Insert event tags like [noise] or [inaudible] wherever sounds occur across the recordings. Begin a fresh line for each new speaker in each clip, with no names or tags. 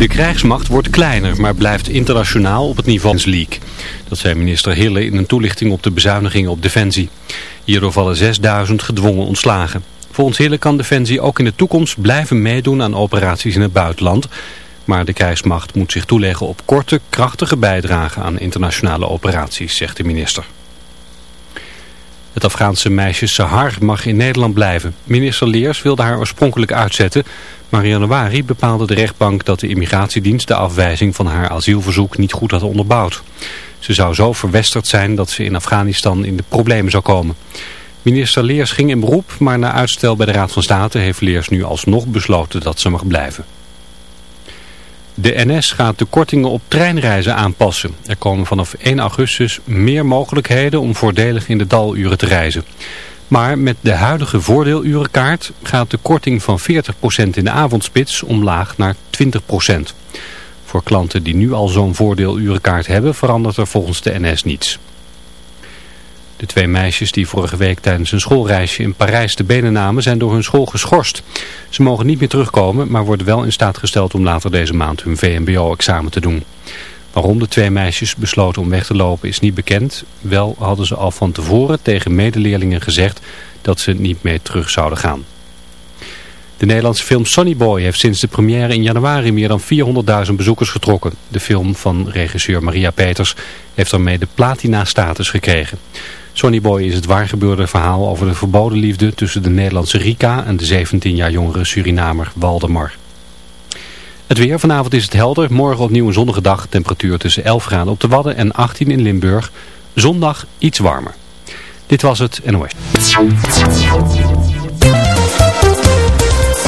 De krijgsmacht wordt kleiner, maar blijft internationaal op het niveau van League. Dat zei minister Hille in een toelichting op de bezuinigingen op Defensie. Hierdoor vallen 6000 gedwongen ontslagen. Volgens Hille kan Defensie ook in de toekomst blijven meedoen aan operaties in het buitenland. Maar de krijgsmacht moet zich toeleggen op korte, krachtige bijdragen aan internationale operaties, zegt de minister. Het Afghaanse meisje Sahar mag in Nederland blijven. Minister Leers wilde haar oorspronkelijk uitzetten, maar in januari bepaalde de rechtbank dat de immigratiedienst de afwijzing van haar asielverzoek niet goed had onderbouwd. Ze zou zo verwesterd zijn dat ze in Afghanistan in de problemen zou komen. Minister Leers ging in beroep, maar na uitstel bij de Raad van State heeft Leers nu alsnog besloten dat ze mag blijven. De NS gaat de kortingen op treinreizen aanpassen. Er komen vanaf 1 augustus meer mogelijkheden om voordelig in de daluren te reizen. Maar met de huidige voordeelurenkaart gaat de korting van 40% in de avondspits omlaag naar 20%. Voor klanten die nu al zo'n voordeelurenkaart hebben verandert er volgens de NS niets. De twee meisjes die vorige week tijdens een schoolreisje in Parijs de benen namen zijn door hun school geschorst. Ze mogen niet meer terugkomen, maar worden wel in staat gesteld om later deze maand hun VMBO-examen te doen. Waarom de twee meisjes besloten om weg te lopen is niet bekend. Wel hadden ze al van tevoren tegen medeleerlingen gezegd dat ze niet meer terug zouden gaan. De Nederlandse film Sonny Boy heeft sinds de première in januari meer dan 400.000 bezoekers getrokken. De film van regisseur Maria Peters heeft daarmee de platina-status gekregen. Sonny Boy is het waargebeurde verhaal over de verboden liefde tussen de Nederlandse Rika en de 17 jaar jongere Surinamer Waldemar. Het weer, vanavond is het helder, morgen opnieuw een zonnige dag, temperatuur tussen 11 graden op de Wadden en 18 in Limburg. Zondag iets warmer. Dit was het NOS.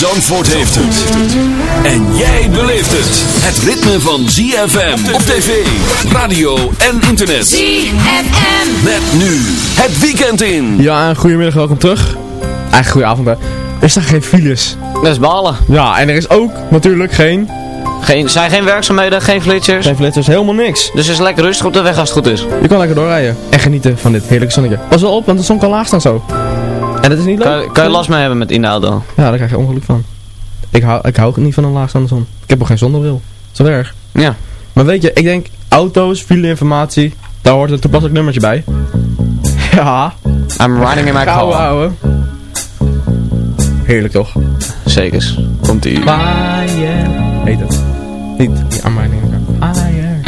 Zandvoort heeft het. En jij beleeft het. Het ritme van ZFM op tv, radio en internet.
ZFM.
Met nu het weekend in.
Ja, goedemiddag, welkom terug. Eigenlijk goede avond, hè. Er staan geen files.
Dat is balen.
Ja, en er is ook natuurlijk geen,
Geen, zijn geen werkzaamheden, geen flitsers.
geen flitsers, helemaal niks.
Dus het is lekker rustig op de weg als het goed is.
Je kan lekker doorrijden en genieten van dit heerlijke zonnetje. Pas wel op, want de zon kan laag staan zo. En dat is niet leuk.
Kan, kan je last mee hebben met in de auto?
Ja, daar krijg je ongeluk van. Ik hou, ik hou niet van een laagstaande zon. Ik heb ook geen zonnebril. Is dat erg?
Ja.
Maar weet je, ik denk auto's, fileinformatie, daar hoort een toepasselijk nummertje bij. [laughs] Ja,
I'm riding in my car.
ouwe. Heerlijk toch?
Zekers. Komt ie.
Fire. Heet het. Niet, niet aan mij Fire.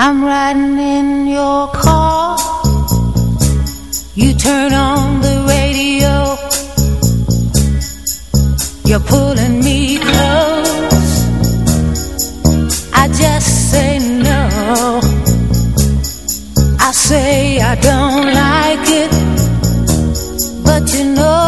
I'm riding in your car. Turn on the radio. You're pulling me close. I just say no. I say I don't like it. But you know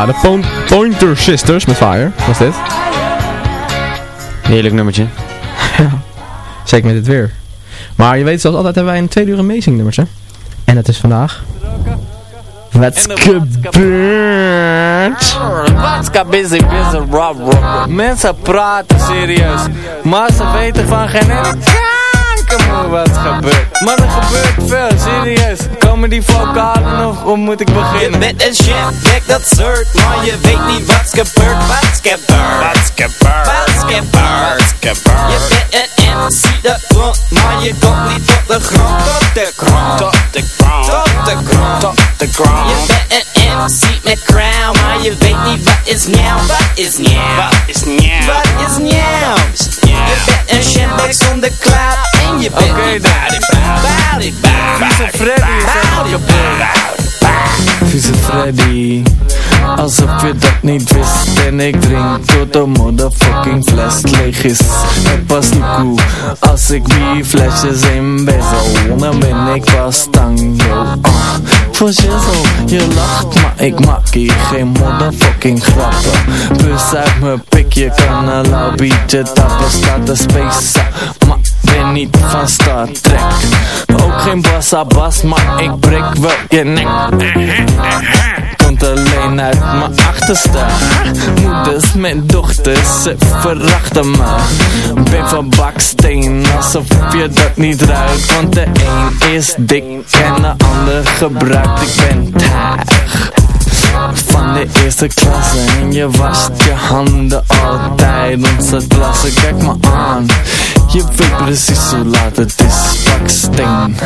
Ja, de Po- Pointer Sisters met Fire, was dit.
Heerlijk nummertje. [laughs]
Zeker met het weer. Maar je weet, zoals altijd hebben wij een tweede uur amazing nummertje. En dat is vandaag... Wat gebeurt?
Watska busy, busy, rob, rob. Mensen praten serieus, maar ze weten van geen ene kanker wat gebeurt. Maar er gebeurt veel, serieus. Komen die vocalen nog, hoe moet ik
Je
beginnen?
bent een shit, kijk dat soort, maar je weet niet wat's gebeurd, wat's gebeurd, wat's gebeurd, wat's gebeurd, Je bent een MC dat klopt, maar je komt niet tot de grond, tot de grond, tot de grond, tot de grond, tot de grond. Je bent een MC met crown, maar je weet niet wat is nieuw, wat is nieuw, wat is nieuw, wat is nieuw. Je bent een shitbag zonder cloud je bent.
Oké
niet
Vieze Freddy. Vieze Freddy Alsof je dat niet wist En ik drink tot de motherfucking fles leeg is. Het pas niet cool Als ik die flesjes in bezel Dan ben ik pas tang yo uh. Voor shizzle, je lacht maar ik maak hier geen motherfucking grappen. Plus uit mijn pikje kan een lauw biertje tappen Staat de space maar ben niet van Star Trek. Ook geen bassa bas, maar ik breek wel je nek Komt alleen uit mijn achterste Moeders met dochters, ze verachten me. Ben van baksteen, alsof je dat niet ruikt. Want de een is dik en de ander gebruikt. Ik ben taag van de eerste klasse En je wast je handen altijd Onze klasse, kijk me aan Je weet precies hoe laat het is. Baksteen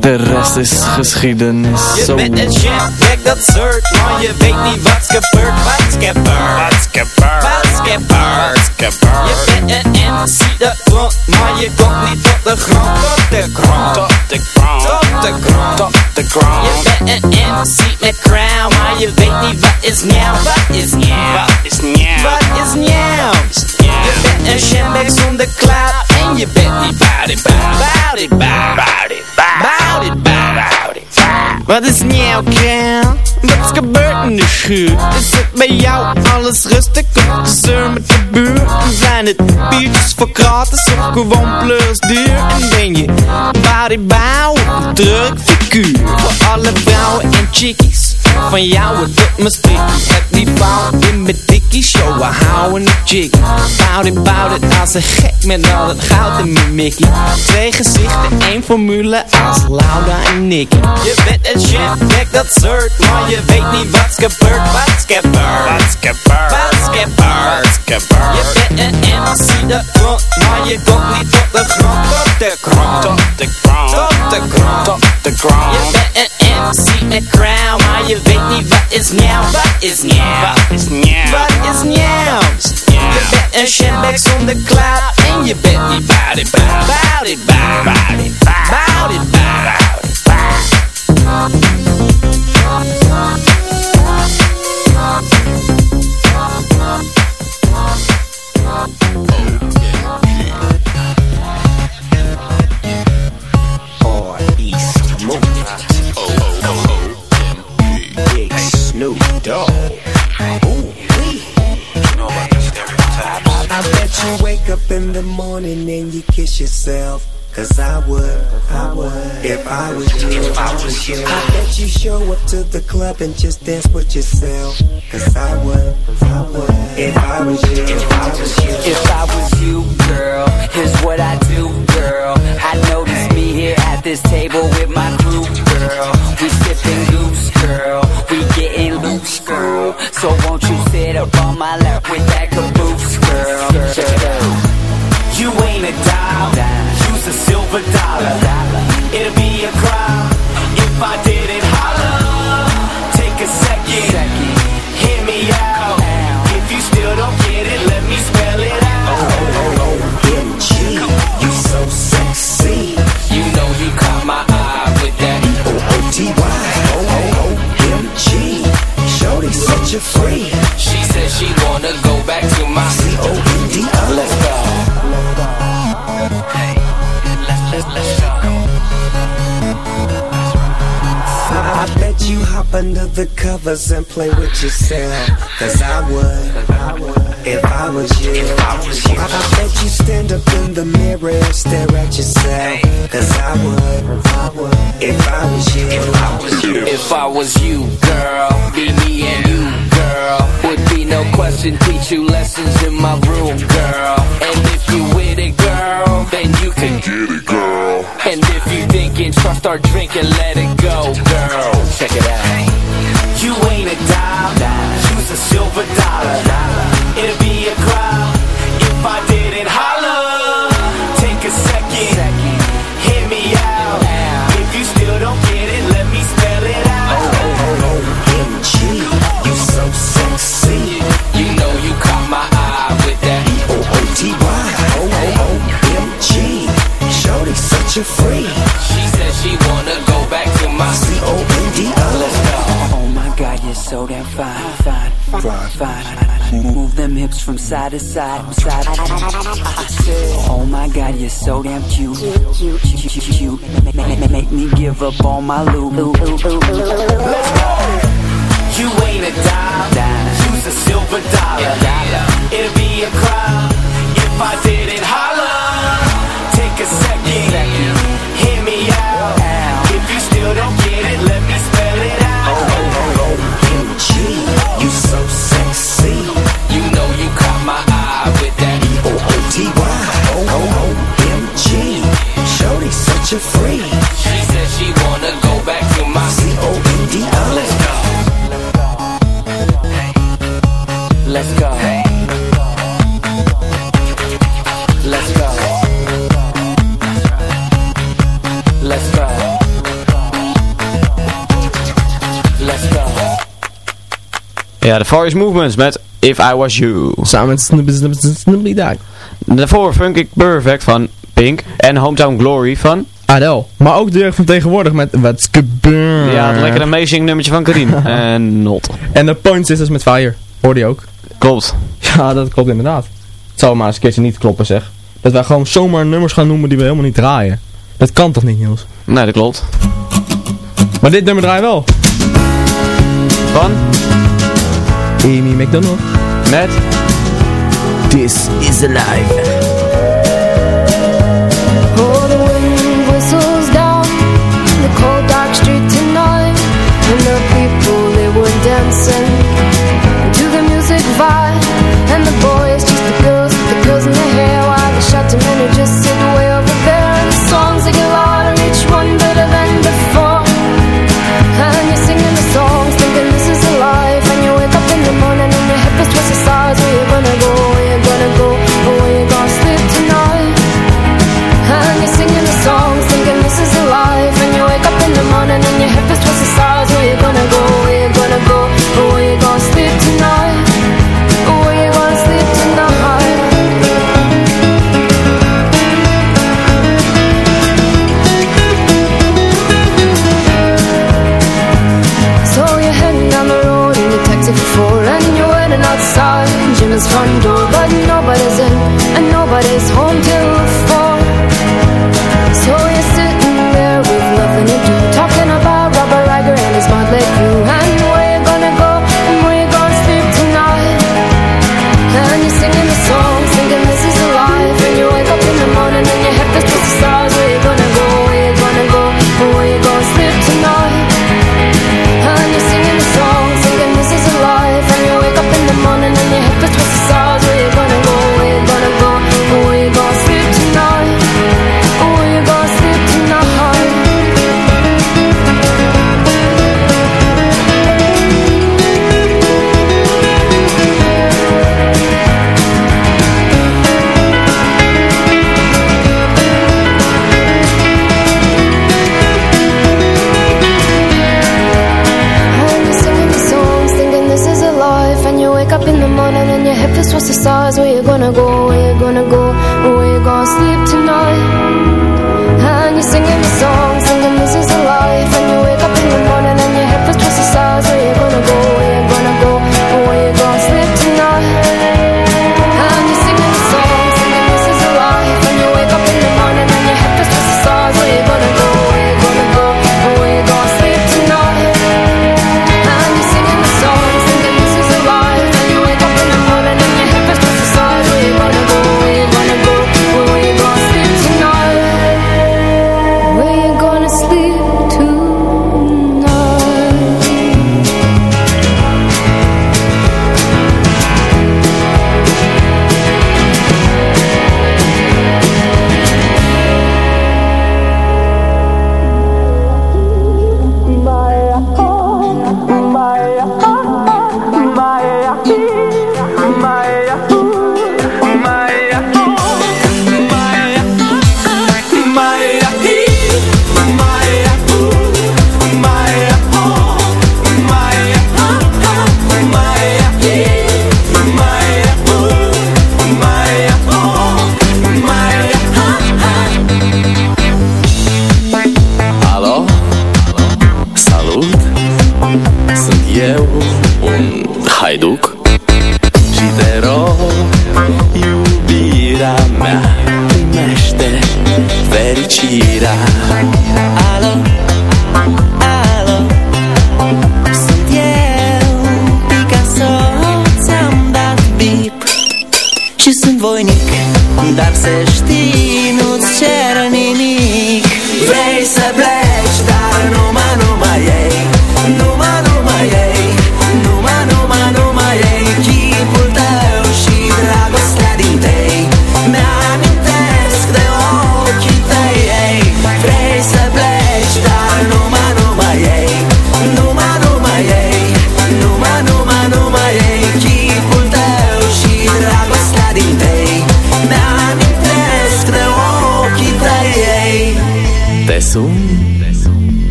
De rest is geschiedenis.
Je
Zo
bent een shit, kijk dat soort, maar je weet niet wat's gebeurd, wat's gebeurd, wat's gebeurd, wat's gebeurd, wat's gebeurd. Je bent een MC dat klopt, maar je komt niet tot de grond, tot de grond, tot de grond, tot de grond, tot de grond. Je bent een MC met crown, maar je weet niet wat is nieuw, wat is nieuw, wat is nieuw, wat is nieuw. Je bent een shitbag zonder cloud en je bent niet boudy, boudy, boudy, boudy, boudy, boudy, boudy. Wat is nieuw, Ken? Wat is gebeurd in de schuur? Is het bij jou alles rustig of met de buurt? En zijn het biertjes voor gratis of gewoon plus duur? En ben je body bouw, druk figuur Voor alle vrouwen en chickies Van jou het doet me Heb die vrouw in mijn dikkie Show, we houden een chickie Bout it, bout it, als een gek met al het goud in mijn mickey Twee gezichten, één formule als Laura en Nicky. Je bent een shit, kijk dat soort Maar je weet niet wat's gebeurd, wat's gebeurd? Wat's gebeurd, wat's gebeurd, wat's gebeurd? Je bent een MC dat klopt Maar je komt niet tot de grond, tot de grond. Tot de grond, tot de grond, tot de grond. Je bent een MC met crown Maar je weet niet wat is nieuw, wat is nieuw Wat is nieuw, wat is nieuw Je bent een shitbag zonder cloud En je bent niet I bet you wake up in the morning and you
kiss yourself. Cause I would, I would, if I was you, if I was you. Bet you show up to the club and just dance with yourself. Cause I would, I would, if I was you, if I was you.
If I was you, girl, here's what I do, girl. I notice me here at this table with my crew, girl. We sipping goose, girl. We so won't you sit up on my lap with that caboose, girl? You ain't a dime, you's a silver dollar.
The covers and play with yourself. Cause I would, if I was you. If I was you. I, I bet you stand up in the mirror stare at yourself. Cause I would, if I was you. If I was you.
If I was you, girl, be me and you, girl. Would be no question, teach you lessons in my room, girl. And if you with it, girl, then you can get it, girl. And if you thinking, trust start drinking, let it go, girl. Check it out. A dime, you's a silver dollar. It'd be a crime if I didn't holler. Take a second, hear me out. If you still don't get it, let me spell it out.
Oh, oh, oh, OMG, you so sexy.
You know you caught my eye with that.
O-O-T-Y, O-O-M-G. Shorty such a freak.
So damn fine, fine, fine, fine. Move them hips from side to side, side. I said, Oh my God, you're so damn cute, cute, cute, cute, cute. Make, make, make me give up all my loot. Let's go. You ain't a dime, you's a silver dollar.
Ja, de Forest Movements met If I Was You.
Samen met Snoopy Snoopy Dogg.
Daarvoor Funk It Perfect van Pink en Hometown Glory van...
Adele. Maar ook de jeugd van tegenwoordig met What's Gebeurd.
Ja, het lekker amazing nummertje van Karim. [laughs] en Not.
En de Point Sisters met Fire. Hoorde je ook?
Klopt.
Ja, dat klopt inderdaad. Het zou maar eens een keertje niet kloppen zeg. Dat wij gewoon zomaar nummers gaan noemen die we helemaal niet draaien. Dat kan toch niet Niels?
Nee, dat klopt.
Maar dit nummer draai wel.
Van?
Amy McDonald.
Met?
This is Alive.
Oh, the wind whistles down the cold dark street tonight,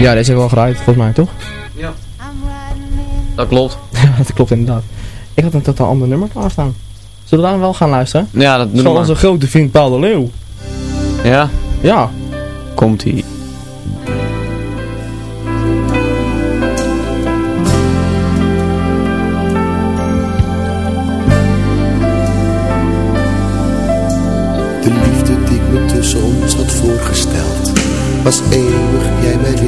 Ja, deze heeft wel gedraaid, volgens mij, toch?
Ja. Dat klopt. [laughs]
Ja, dat klopt inderdaad. Ik had een totaal ander nummer klaarstaan. Zullen we daar wel gaan luisteren?
Ja, dat doen we maar.
onze grote vriend Paul de Leeuw.
Ja,
Ja.
komt ie.
De liefde die ik me tussen ons had voorgesteld Was mijn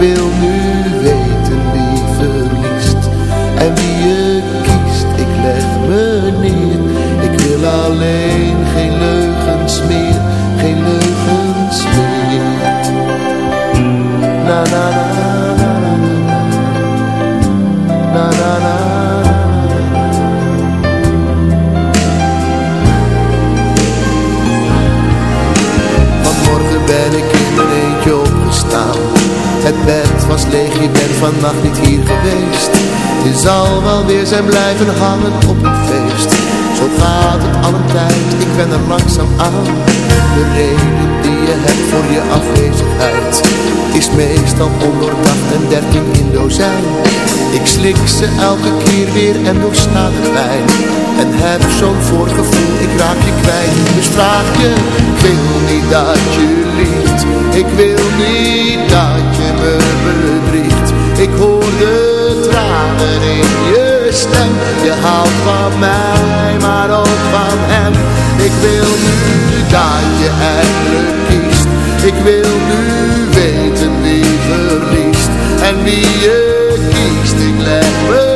wil nu weten wie verliest. En wie je kiest, ik leg me neer. Ik wil alleen geen leugens meer, geen leugens meer. Na na na na na na na Vanmorgen ben ik in mijn eentje opgestaan Het bed was leeg, je bent vannacht niet hier geweest Je zal wel weer zijn blijven hangen op een feest Zo gaat het al een tijd, ik ben er langzaam aan De reden die je hebt voor je afwezigheid is meestal onderdacht en dertien in dozijn. Ik slik ze elke keer weer en doorsta de pijn. En heb zo'n voorgevoel, ik raak je kwijt. Dus vraag je, ik wil niet dat je Ik wil niet dat je me bedriegt. Ik hoor de tranen in je stem. Je houdt van mij, maar ook van hem. Ik wil nu dat je eindelijk kiest. Ik wil nu weten wie verliest en wie je kiest. Ik leg me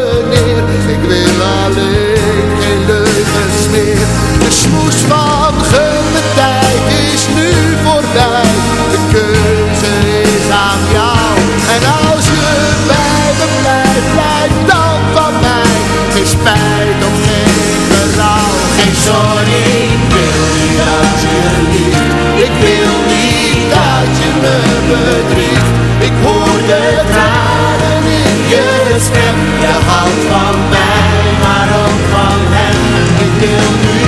je houdt van mij, maar ook van hem. Ik wil nu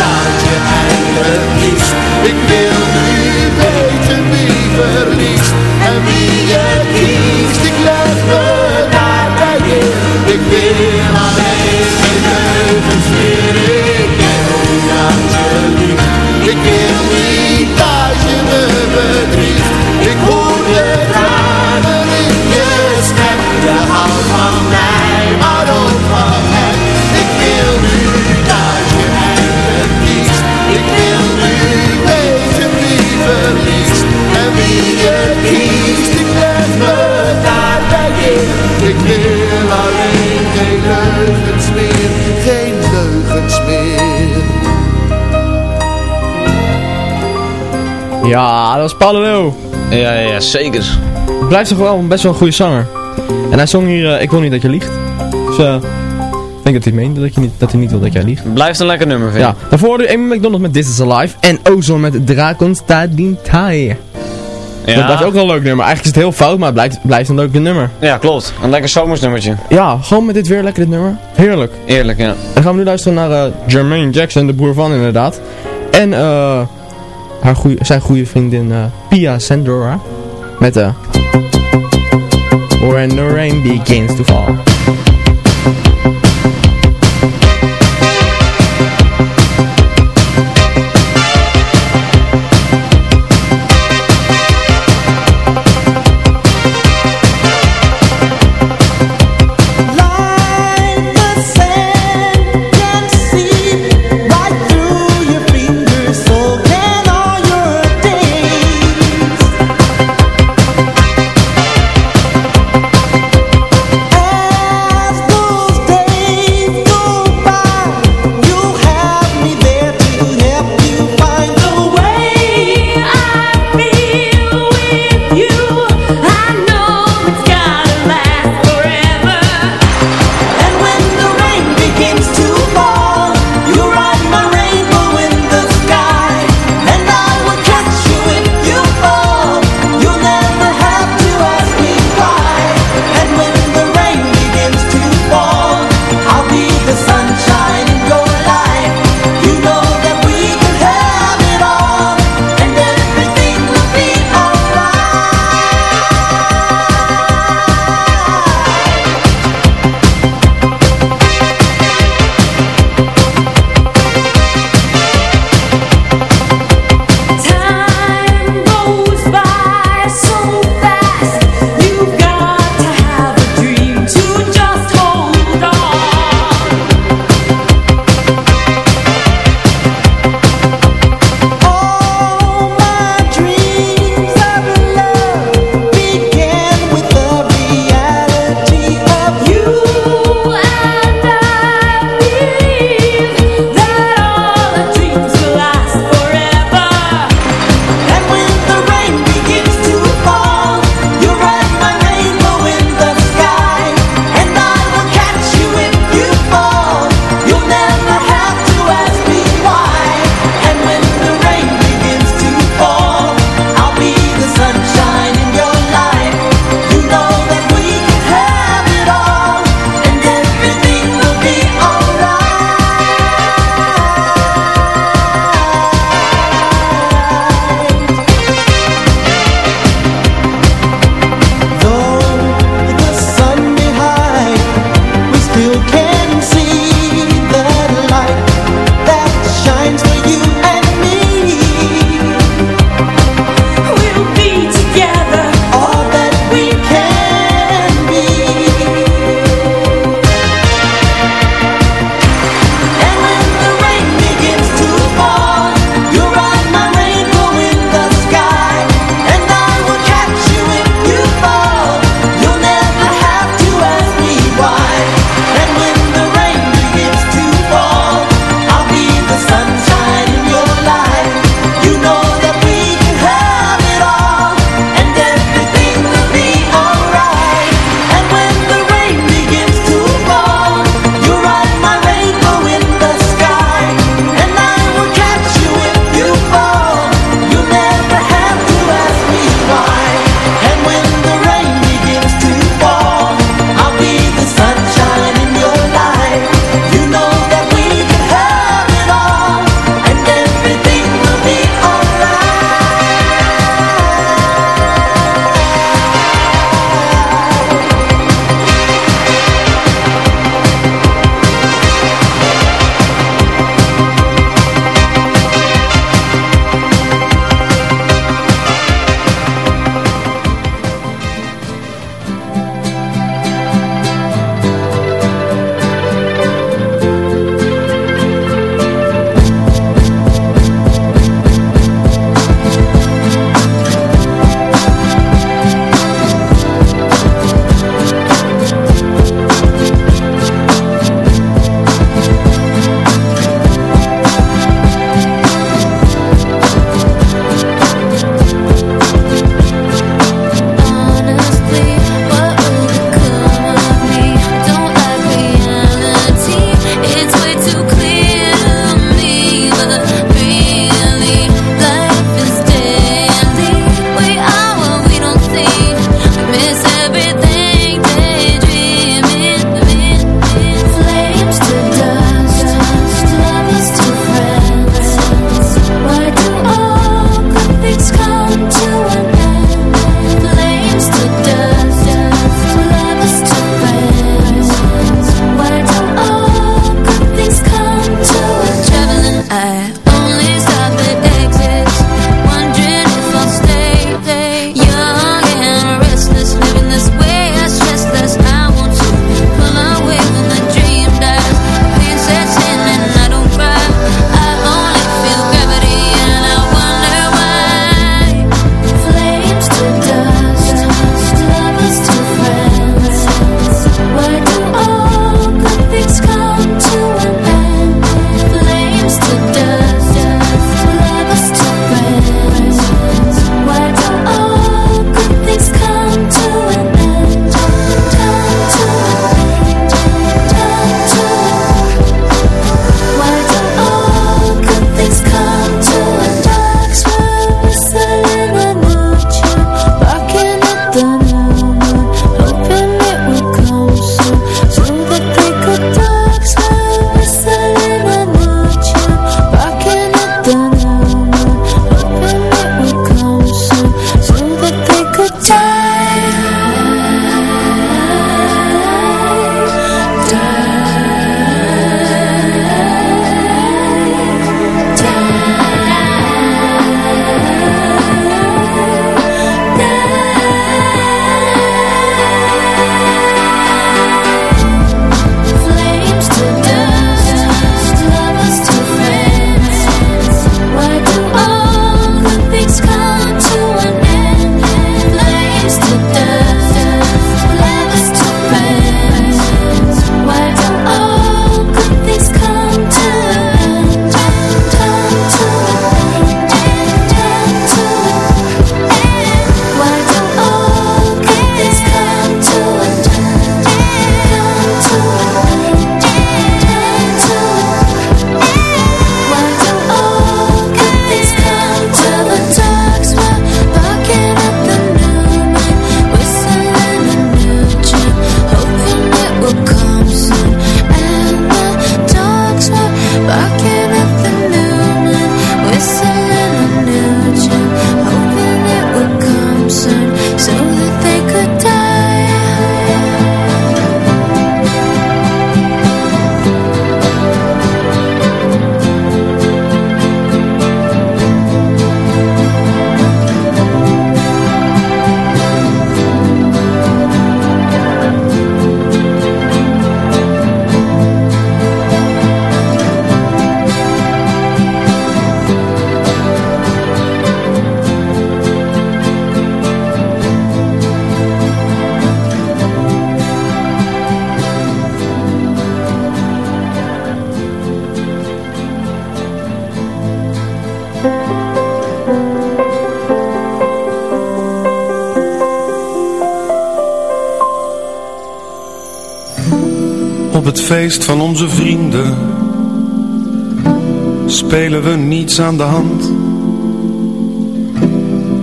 dat je eindelijk kiest. Ik wil nu weten wie verliest en wie je
was Leeuw.
Ja, ja, ja, zeker.
Blijft toch wel best wel een goede zanger. En hij zong hier, eh, ik wil niet dat je liegt. Dus eh, ik denk dat hij meende dat, je niet, dat hij niet wil dat jij liegt.
Blijft een lekker nummer, vind ik.
Ja, daarvoor je Amy McDonald met This Is Alive. En Ozone met Dracon Stadintai.
Ja.
Dat blijft ook wel een leuk nummer. Eigenlijk is het heel fout, maar het blijft, blijft een leuk nummer.
Ja, klopt. Een lekker zomersnummertje.
Ja, gewoon met dit weer lekker dit nummer. Heerlijk.
Eerlijk, ja.
Dan gaan we nu luisteren naar eh, Jermaine Jackson, de broer van inderdaad. En eh haar goeie, zijn goede vriendin eh, Pia Sandora. Met de... When the rain begins to fall.
Feest van onze vrienden spelen we niets aan de hand.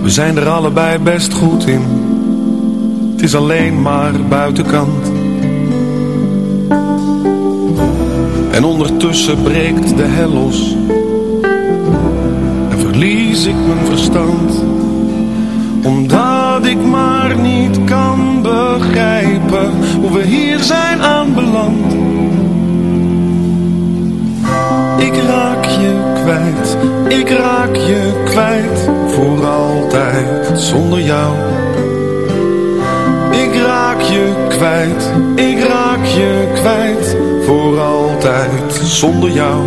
We zijn er allebei best goed in. Het is alleen maar buitenkant. En ondertussen breekt de hel los. En verlies ik mijn verstand. Omdat ik maar niet kan begrijpen hoe we hier zijn aanbeland. Ik raak je kwijt, ik raak je kwijt, voor altijd zonder jou. Ik raak je kwijt, ik raak je kwijt, voor altijd zonder jou.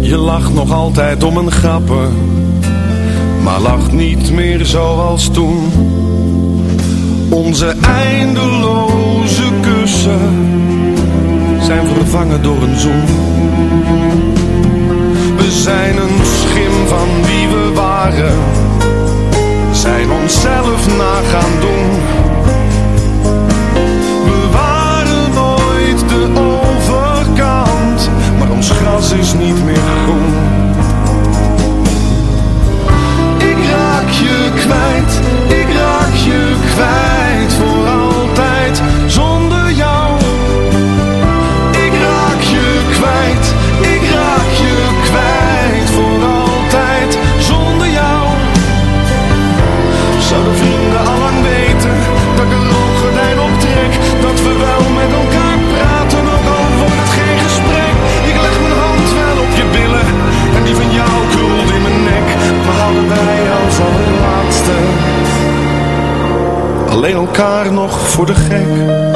Je lacht nog altijd om een grappen, maar lacht niet meer zoals toen. Onze eindeloze kussen zijn vervangen door een zoen. We zijn een schim van wie we waren, zijn onszelf na gaan doen. We waren nooit de overkant, maar ons gras is niet meer groen. Raak je kwijt, ik raak je kwijt voor alleen elkaar nog voor de gek.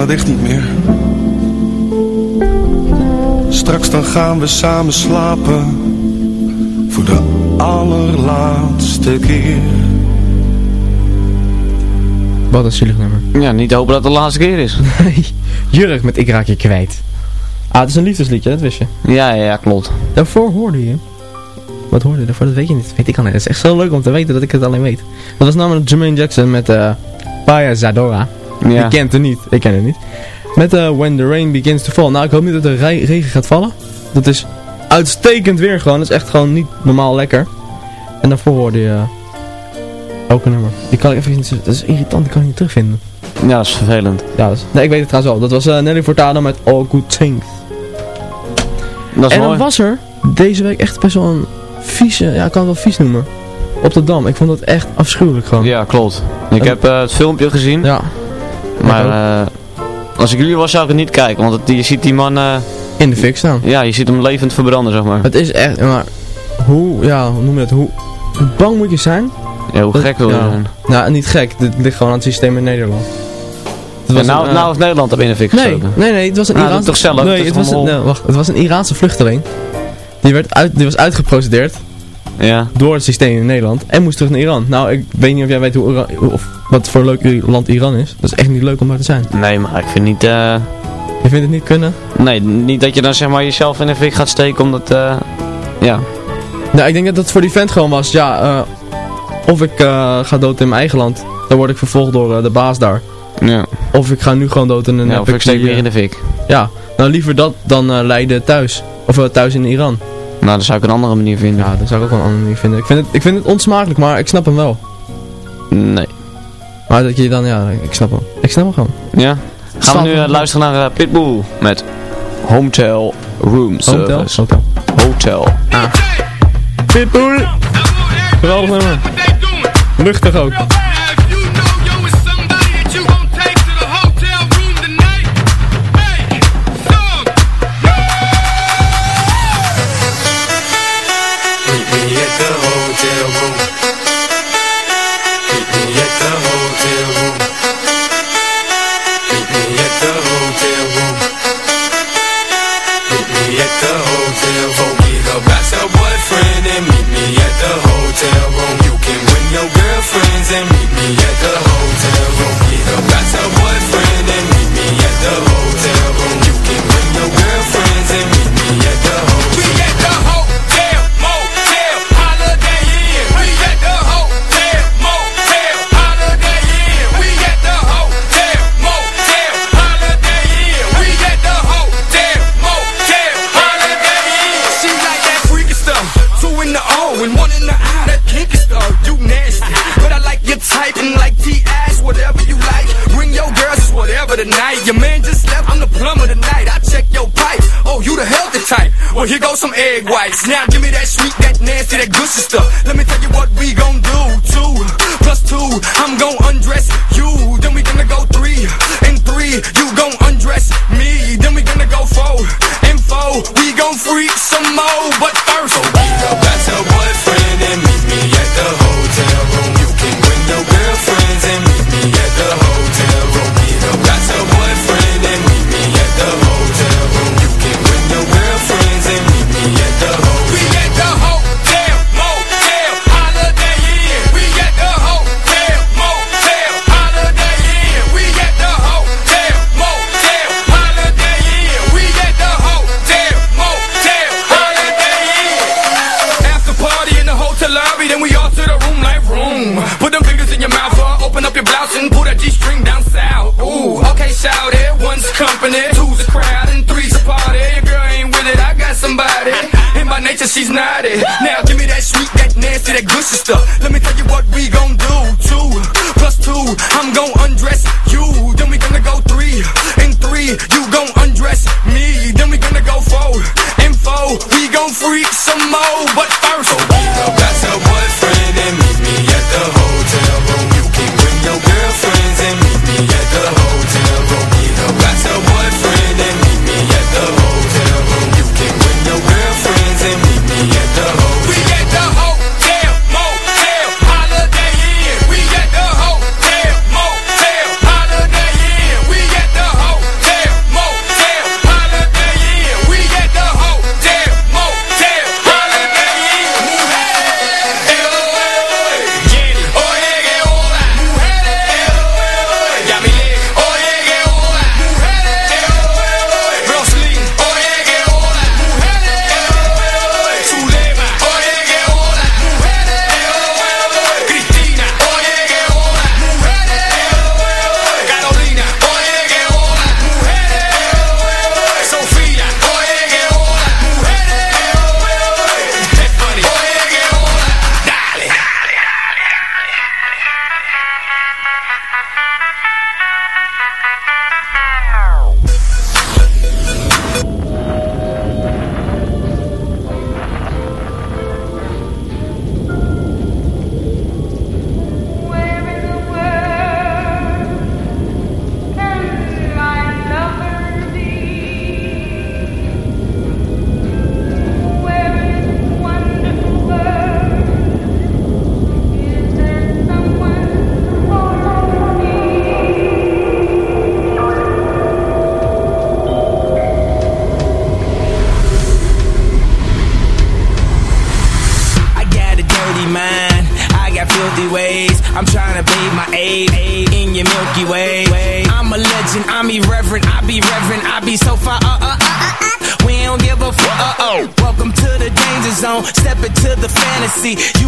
Kan het echt niet meer. Straks dan gaan we samen slapen. Voor de allerlaatste keer.
Wat een zielig nummer.
Ja, niet hopen dat het de laatste keer is. [laughs]
Nee, Jurk met Ik raak je kwijt. Ah, het is een liefdesliedje, dat wist je.
Ja, ja, ja, klopt.
Daarvoor hoorde je. Wat hoorde je daarvoor? Dat weet je niet. Dat weet ik al niet. Het is echt zo leuk om te weten dat ik het alleen weet. Dat was namelijk Jermaine Jackson met eh Paya Zadora.
Ja.
Ik kent het niet. Ik ken het niet. Met eh When the Rain Begins to Fall. Nou, ik hoop niet dat er regen gaat vallen. Dat is uitstekend weer gewoon. Dat is echt gewoon niet normaal lekker. En daarvoor hoorde je eh, ook een nummer. Die kan ik even niet... Dat is irritant, die kan ik niet terugvinden.
Ja, dat is vervelend.
Ja, dat is, nee, ik weet het trouwens wel. Dat was eh, Nelly Furtado met All Good Things.
Dat is
en
mooi.
dan was er deze week echt best wel een vieze, ja ik kan het wel vies noemen, op de Dam. Ik vond dat echt afschuwelijk gewoon.
Ja, klopt. Ik
En-
heb het filmpje gezien.
Ja.
Maar eh, als ik jullie was zou ik het niet kijken. Want het, je ziet die man... eh,
In de fik staan.
ja, je ziet hem levend verbranden, zeg maar.
Het is echt, maar hoe, ja, hoe noem je het, hoe, bang moet je zijn?
Ja, hoe
Dat-
gek wil je
ja.
zijn.
Nou, niet gek, dit ligt gewoon aan het systeem in Nederland. Het was
nou,
een, eh,
nou is Nederland er in de fik
nee,
gestoken.
nee, nee, het was een
Nou,
Iraanse...
toch zelf,
Nee, het was, een, nee, wacht, het was een Iraanse vluchteling. Die, werd uit, die was uitgeprocedeerd
Ja.
door het systeem in Nederland en moest terug naar Iran. Nou, ik weet niet of jij weet hoe, Iran- of wat voor leuk land Iran is. Dat is echt niet leuk om daar te zijn.
Nee, maar ik vind niet... eh,
Je vindt het niet kunnen?
nee, niet dat je dan zeg maar jezelf in de fik gaat steken omdat... eh, ja.
Nou, ik denk dat dat voor die vent gewoon was, ja, eh, of ik ga dood in mijn eigen land, dan word ik vervolgd door de baas daar.
Ja.
Of ik ga nu gewoon dood en dan
ja
heb
of ik steek
eh,
in de fik.
Ja, nou liever dat dan lijden thuis. Of thuis in Iran.
Nou, daar zou ik een andere manier vinden.
Ja, dat zou ik ook een andere manier vinden. Ik vind het, ik vind het onsmakelijk, maar ik snap hem wel.
Nee.
Maar dat je dan, ja, ik snap hem. Ik snap hem gewoon.
Ja. Gaan we nu eh, luisteren naar uh, Pitbull met Hotel Room Service.
Hotel?
Hotel.
Ah. Pitbull! Geweldig nummer. Luchtig ook.
sister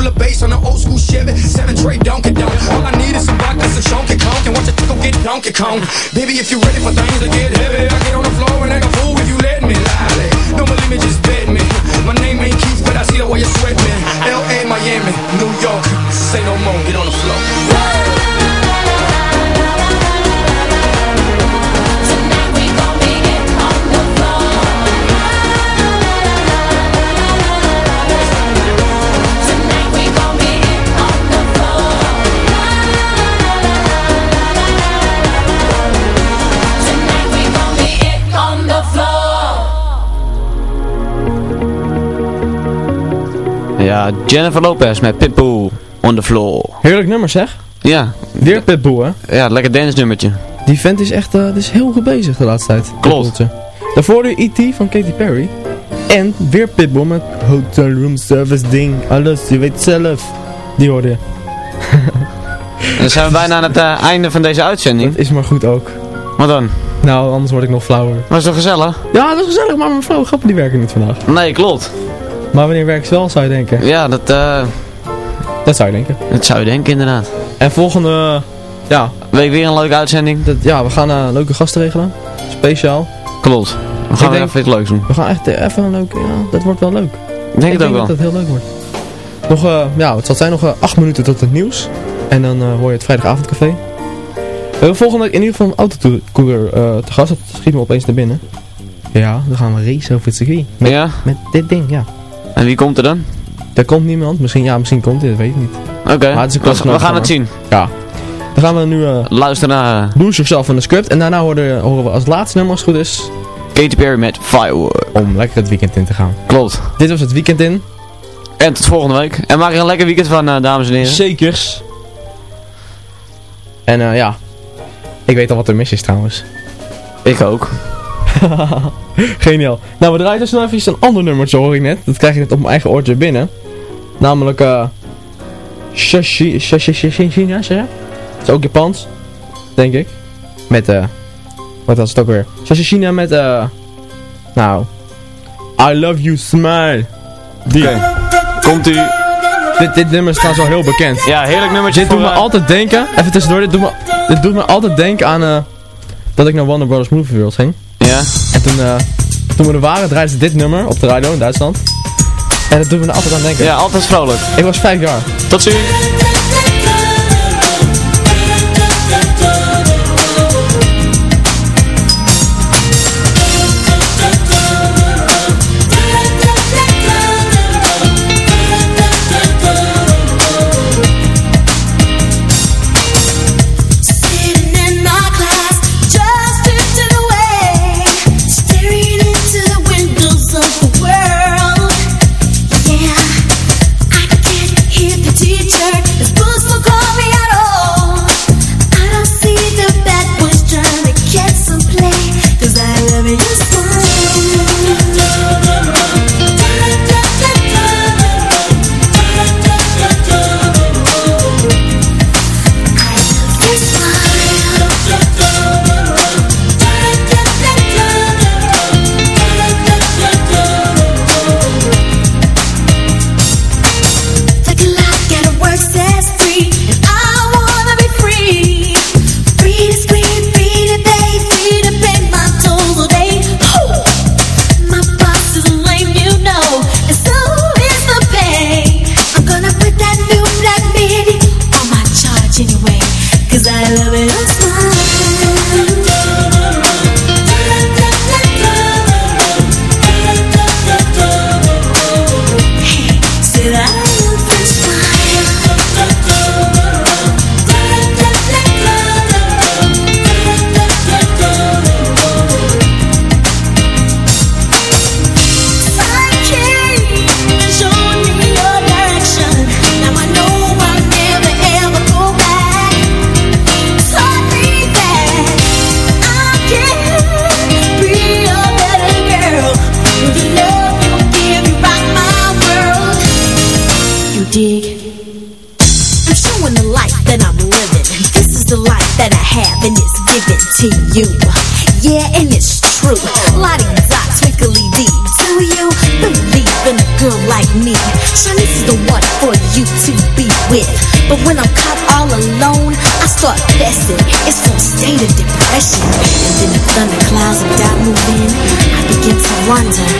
Full of bass on an old school Chevy. Seven tray Donkey Donk. All I need is some vodka, some chunky conk, and watch it go get
Donkey Kong. Baby, if you're ready for things to get heavy, I get on the floor and act a fool if you let me lie. Don't believe me, just bet me. My name ain't Keith, but I see the way you sweat me. L.A., Miami, New York, say no more, get on the floor.
Ja, Jennifer Lopez met Pitbull on the floor.
Heerlijk nummer zeg.
Ja.
Weer Pitbull hè.
Ja, lekker dance nummertje.
Die vent is echt uh, is heel goed bezig de laatste tijd.
Klopt.
Daarvoor de E.T. van Katy Perry. En weer Pitbull met Hotel Room Service ding. Alles, je weet zelf. Die hoorde je.
En [laughs] dan zijn we bijna aan het eh, einde van deze uitzending.
Dat is maar goed ook.
Wat dan?
Nou, anders word ik nog flauwer.
Was het toch gezellig?
Ja, dat is gezellig, maar mijn flauwe grappen die werken niet vandaag.
Nee, klopt.
Maar wanneer werkt ze wel, zou je denken?
Ja, dat, eh
Dat zou je denken.
dat zou je denken inderdaad.
En volgende, ja,
Week weer een leuke uitzending.
dat, ja we gaan eh, leuke gasten regelen. Speciaal.
Klopt. We gaan
denk-
even iets leuks doen.
We gaan echt even een leuke, ja, dat wordt wel leuk.
Ik denk
ik
het ook
denk
wel.
dat het heel leuk wordt. Nog, eh, ja, het zal zijn nog eh, acht minuten tot het nieuws. En dan hoor je het vrijdagavondcafé. We hebben volgende week in ieder geval een autocoureur eh te gast. Dat schiet me opeens naar binnen. Ja, dan gaan we racen over het circuit. Met,
Ja?
met dit ding, ja.
En wie komt er dan?
Er komt niemand. Misschien, ja, misschien komt hij, dat weet ik niet.
Oké, we, we gaan het zien.
Ja. Dan gaan we nu eh
Luister naar eh,
Lose Yourself van de script. En daarna horen, horen we als laatste nummer, als het goed is,
Katy Perry met Firework.
om lekker het weekend in te gaan.
Klopt.
Dit was het weekend in.
En tot volgende week. En maak er een lekker weekend van, eh, dames en heren.
Zekers. En eh, ja, ik weet al wat er mis is trouwens.
Ik ook. [laughs]
Geniaal. Nou, we draaien dus nog even een ander nummertje hoor ik net. Dat krijg je net op mijn eigen oortje binnen. Namelijk eh Shashi, Shashi, Shashi, Shina, zeg? Dat is ook Japans, denk ik. Met eh, wat was het ook weer? Shashishina met eh, nou, I Love You Smile. Die.
Komt u.
Dit, dit nummer is trouwens wel heel bekend.
Ja, heerlijk nummertje
Dit doet me
eh,
altijd denken, even tussendoor, dit doet me, dit doet me altijd denken aan eh, dat ik naar Warner Brothers Movie World ging.
Ja.
En toen, eh, toen we er waren, draaiden ze dit nummer op de radio in Duitsland. En dat doet me er altijd aan denken.
Ja, altijd vrolijk.
Ik was vijf jaar.
Tot ziens.
wonder.